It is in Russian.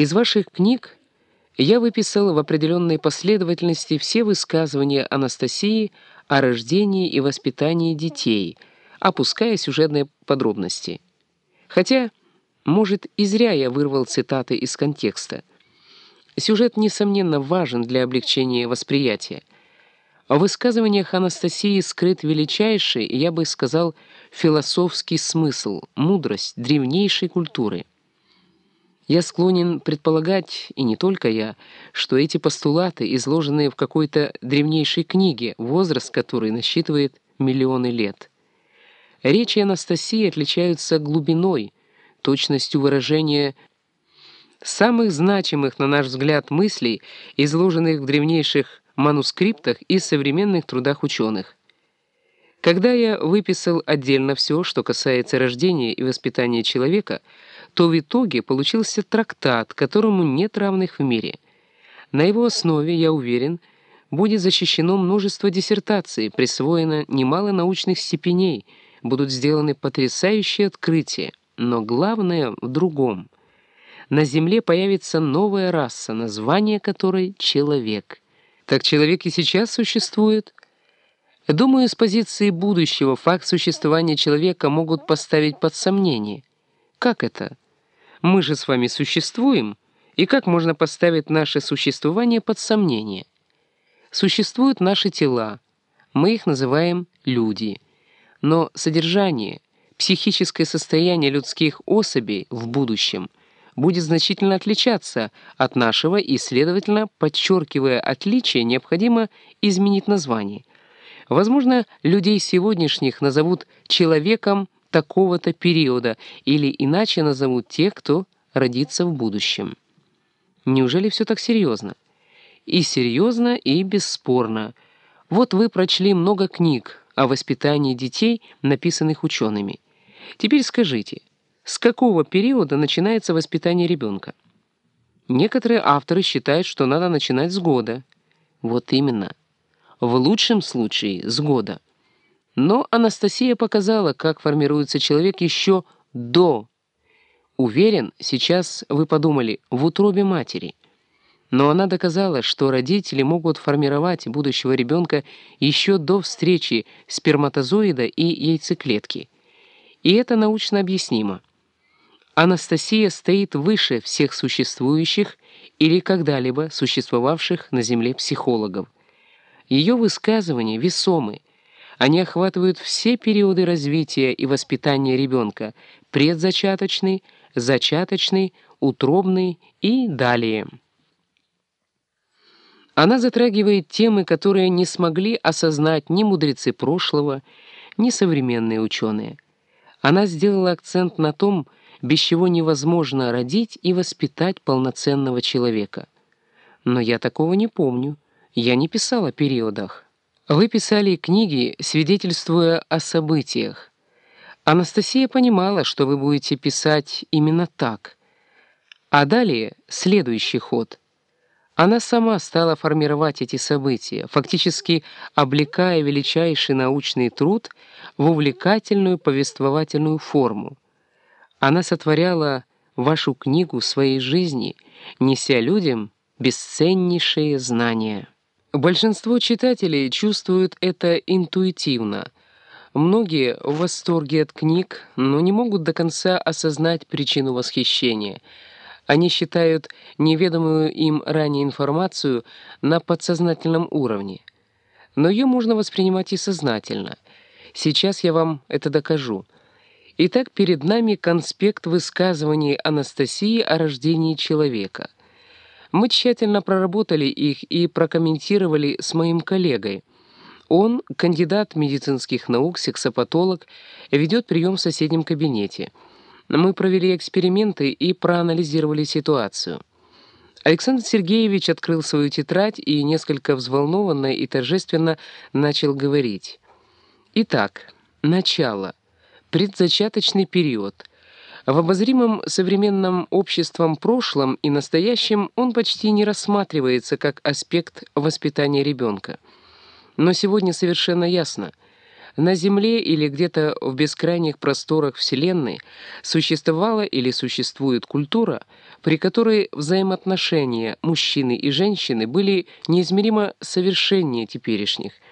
Из ваших книг я выписал в определенной последовательности все высказывания Анастасии о рождении и воспитании детей, опуская сюжетные подробности. Хотя, может, и зря я вырвал цитаты из контекста. Сюжет, несомненно, важен для облегчения восприятия. В высказываниях Анастасии скрыт величайший, я бы сказал, философский смысл, мудрость древнейшей культуры. Я склонен предполагать, и не только я, что эти постулаты, изложенные в какой-то древнейшей книге, возраст которой насчитывает миллионы лет. Речи Анастасии отличаются глубиной, точностью выражения самых значимых, на наш взгляд, мыслей, изложенных в древнейших манускриптах и современных трудах ученых. Когда я выписал отдельно все, что касается рождения и воспитания человека, то в итоге получился трактат, которому нет равных в мире. На его основе, я уверен, будет защищено множество диссертаций, присвоено немало научных степеней, будут сделаны потрясающие открытия, но главное в другом. На Земле появится новая раса, название которой — человек. Так человек и сейчас существует — Думаю, с позиции будущего факт существования человека могут поставить под сомнение. Как это? Мы же с вами существуем, и как можно поставить наше существование под сомнение? Существуют наши тела, мы их называем люди. Но содержание, психическое состояние людских особей в будущем будет значительно отличаться от нашего и, следовательно, подчеркивая отличие, необходимо изменить название. Возможно, людей сегодняшних назовут человеком такого-то периода или иначе назовут тех, кто родится в будущем. Неужели все так серьезно? И серьезно, и бесспорно. Вот вы прочли много книг о воспитании детей, написанных учеными. Теперь скажите, с какого периода начинается воспитание ребенка? Некоторые авторы считают, что надо начинать с года. Вот именно в лучшем случае с года. Но Анастасия показала, как формируется человек еще до. Уверен, сейчас вы подумали, в утробе матери. Но она доказала, что родители могут формировать будущего ребенка еще до встречи сперматозоида и яйцеклетки. И это научно объяснимо. Анастасия стоит выше всех существующих или когда-либо существовавших на Земле психологов. Ее высказывания весомы. Они охватывают все периоды развития и воспитания ребенка – предзачаточный, зачаточный, утробный и далее. Она затрагивает темы, которые не смогли осознать ни мудрецы прошлого, ни современные ученые. Она сделала акцент на том, без чего невозможно родить и воспитать полноценного человека. Но я такого не помню. Я не писал о периодах. Вы писали книги, свидетельствуя о событиях. Анастасия понимала, что вы будете писать именно так. А далее следующий ход. Она сама стала формировать эти события, фактически облекая величайший научный труд в увлекательную повествовательную форму. Она сотворяла вашу книгу своей жизни, неся людям бесценнейшие знания. Большинство читателей чувствуют это интуитивно. Многие в восторге от книг, но не могут до конца осознать причину восхищения. Они считают неведомую им ранее информацию на подсознательном уровне. Но ее можно воспринимать и сознательно. Сейчас я вам это докажу. Итак, перед нами конспект высказываний Анастасии о рождении человека — мы тщательно проработали их и прокомментировали с моим коллегой. Он, кандидат медицинских наук, сексопатолог, ведет прием в соседнем кабинете. Мы провели эксперименты и проанализировали ситуацию. Александр Сергеевич открыл свою тетрадь и несколько взволнованно и торжественно начал говорить. Итак, начало. Предзачаточный период. В обозримом современном обществом прошлом и настоящем он почти не рассматривается как аспект воспитания ребенка. Но сегодня совершенно ясно, на Земле или где-то в бескрайних просторах Вселенной существовала или существует культура, при которой взаимоотношения мужчины и женщины были неизмеримо совершеннее теперешних –